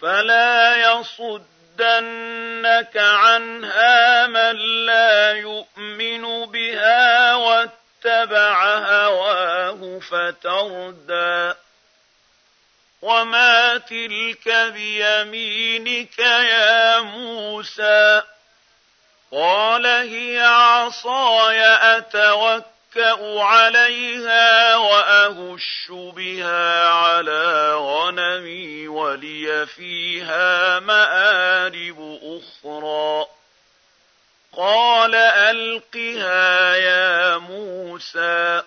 فلا يصدنك عنها من لا يؤمن بها واتبع هواه فتردى. وما تلك بيمينك يا موسى؟ قال هي عصاي أتوكل أتكأ عليها وأهش بها على غنمي ولي فيها مآرب أخرى. قال ألقها يا موسى.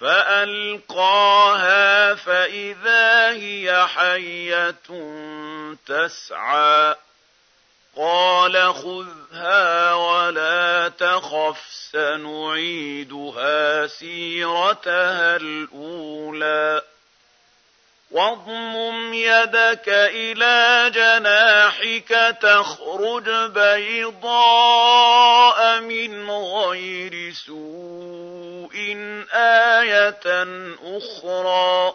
فألقاها فإذا هي حية تسعى. قال خذها ولا تخف سنعيدها سيرتها الأولى. واضمم يدك إلى جناحك تخرج بيضاء من غير سوء آية أخرى.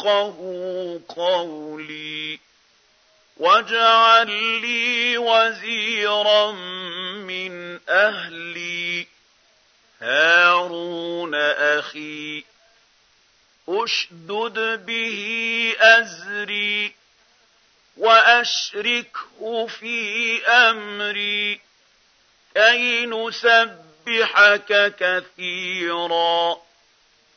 يفقهوا قولي واجعل لي وزيرا من أهلي هارون أخي أشدد به أزري وأشركه في أمري كي نسبحك كثيرا.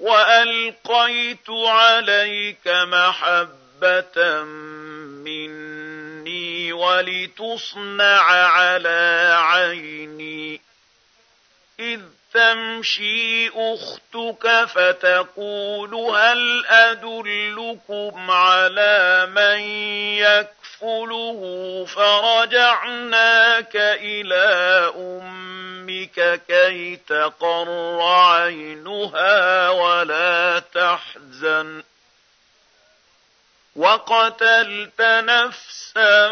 والقيت عليك محبه مني ولتصنع على عيني. إذ تمشي أختك فتقول هل أدلكم على من يكفله فرجعناك إلى أمك كي تقر عينها ولا تحزن وقتلت نفسا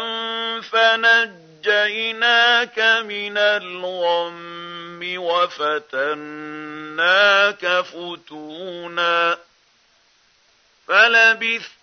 فنجيناك من الغم وفتناك فتونا فلبثت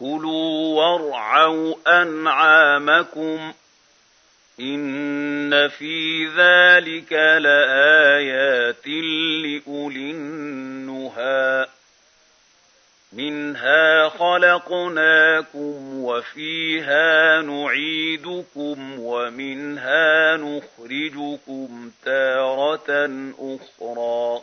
كلوا وارعوا أنعامكم إن في ذلك لآيات لأولي النهى منها خلقناكم وفيها نعيدكم ومنها نخرجكم تارة أخرى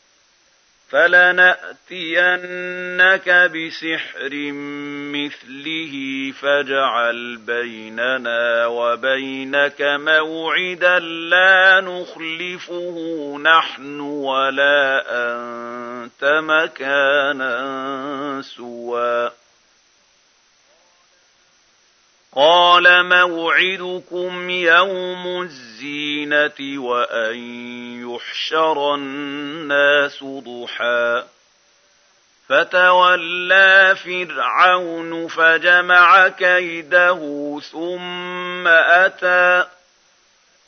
فلناتينك بسحر مثله فاجعل بيننا وبينك موعدا لا نخلفه نحن ولا انت مكانا سوى قال موعدكم يوم الزينة وأن يحشر الناس ضحى. فتولى فرعون فجمع كيده ثم أتى.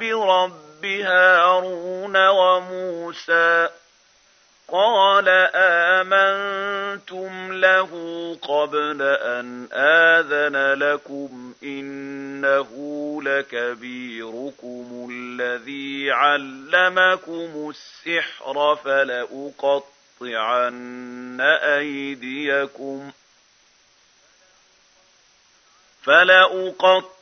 برب هارون وموسى قال آمنتم له قبل أن آذن لكم إنه لكبيركم الذي علمكم السحر فلأقطع لأقطعن أيديكم فلأقطعن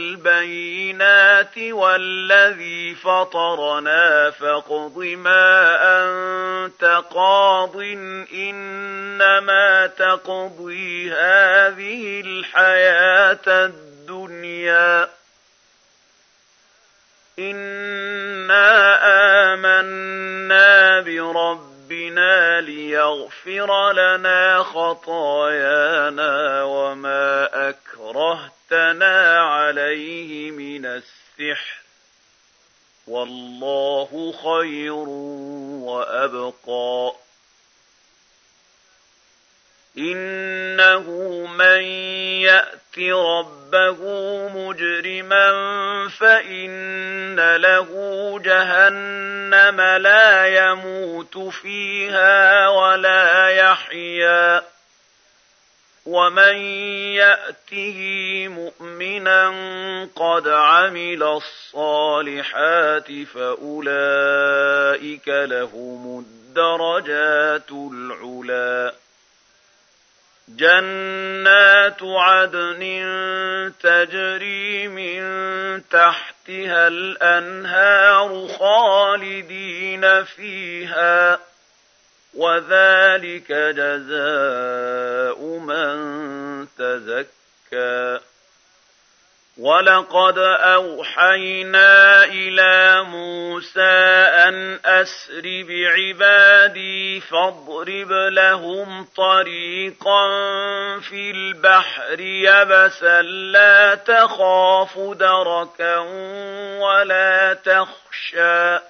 البينات والذي فطرنا فاقض ما أنت قاض إنما تقضي هذه الحياة الدنيا. إنا آمنا برب ربنا ليغفر لنا خطايانا وما أكرهتنا عليه من السحر. والله خير وأبقى. إنه من يأت ربه مجرما فإن له جهنم لا يموت فيها ولا يحيا. ومن ياته مؤمنا قد عمل الصالحات فاولئك لهم الدرجات العلى جنات عدن تجري من تحتها الانهار خالدين فيها وذلك جزاء من تزكى. ولقد اوحينا إلى موسى ان اسر بعبادي فاضرب لهم طريقا في البحر يبسا لا تخاف دركا ولا تخشى.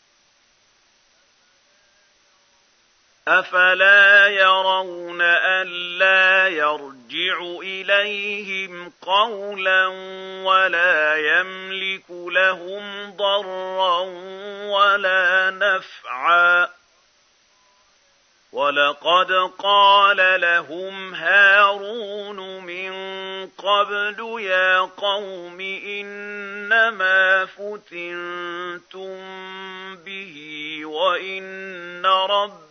أفلا يرون ألا يرجع إليهم قولا ولا يملك لهم ضرا ولا نفعا ولقد قال لهم هارون من قبل يا قوم إنما فتنتم به وإن رب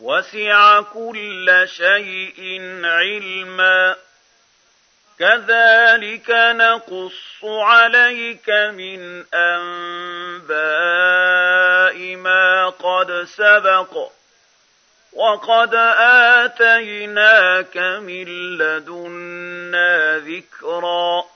وسع كل شيء علما. كذلك نقص عليك من أنباء ما قد سبق. وقد آتيناك من لدنا ذكرا.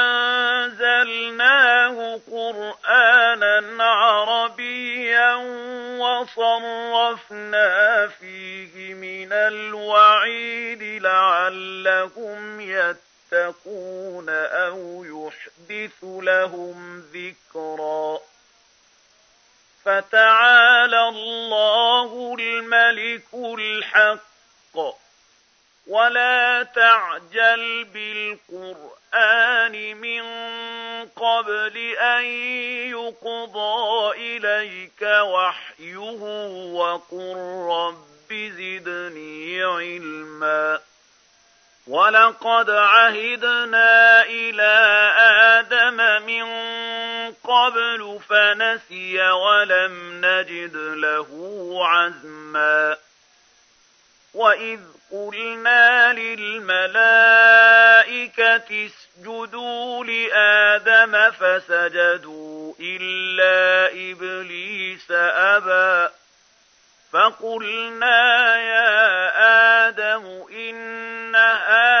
ولقد عهدنا إلى آدم من قبل فنسي ولم نجد له عزما. وإذ قلنا للملائكة اسجدوا لآدم فسجدوا إلا إبليس أبى. فقلنا يا آدم إن هذا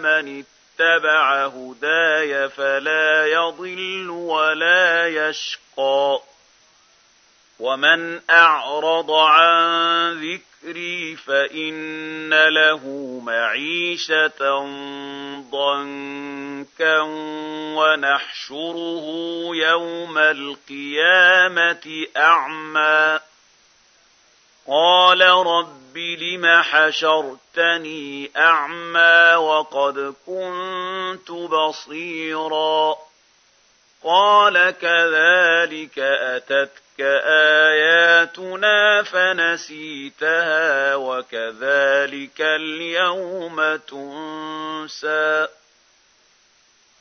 فمن اتبع هداي فلا يضل ولا يشقى. ومن أعرض عن ذكري فإن له معيشة ضنكا ونحشره يوم القيامة أعمى. قال رب لم حشرتني أعمى وقد كنت بصيرا. قال كذلك أتتك آياتنا فنسيتها وكذلك اليوم تنسى.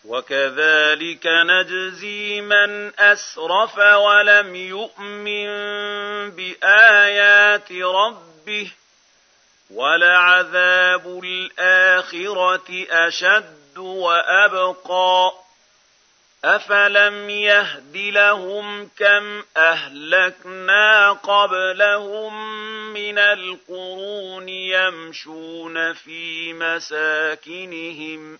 وكذلك نجزي من أسرف ولم يؤمن بآيات ربه ولعذاب الآخرة أشد وأبقى أفلم يهد لهم كم أهلكنا قبلهم من القرون يمشون في مساكنهم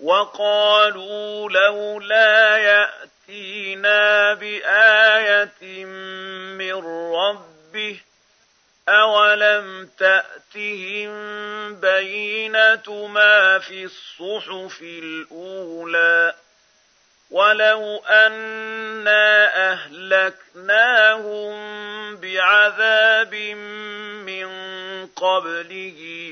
وقالوا لولا يأتينا بآية من ربه أولم تأتهم بينة ما في الصحف الأولى ولو أنا أهلكناهم بعذاب من قبله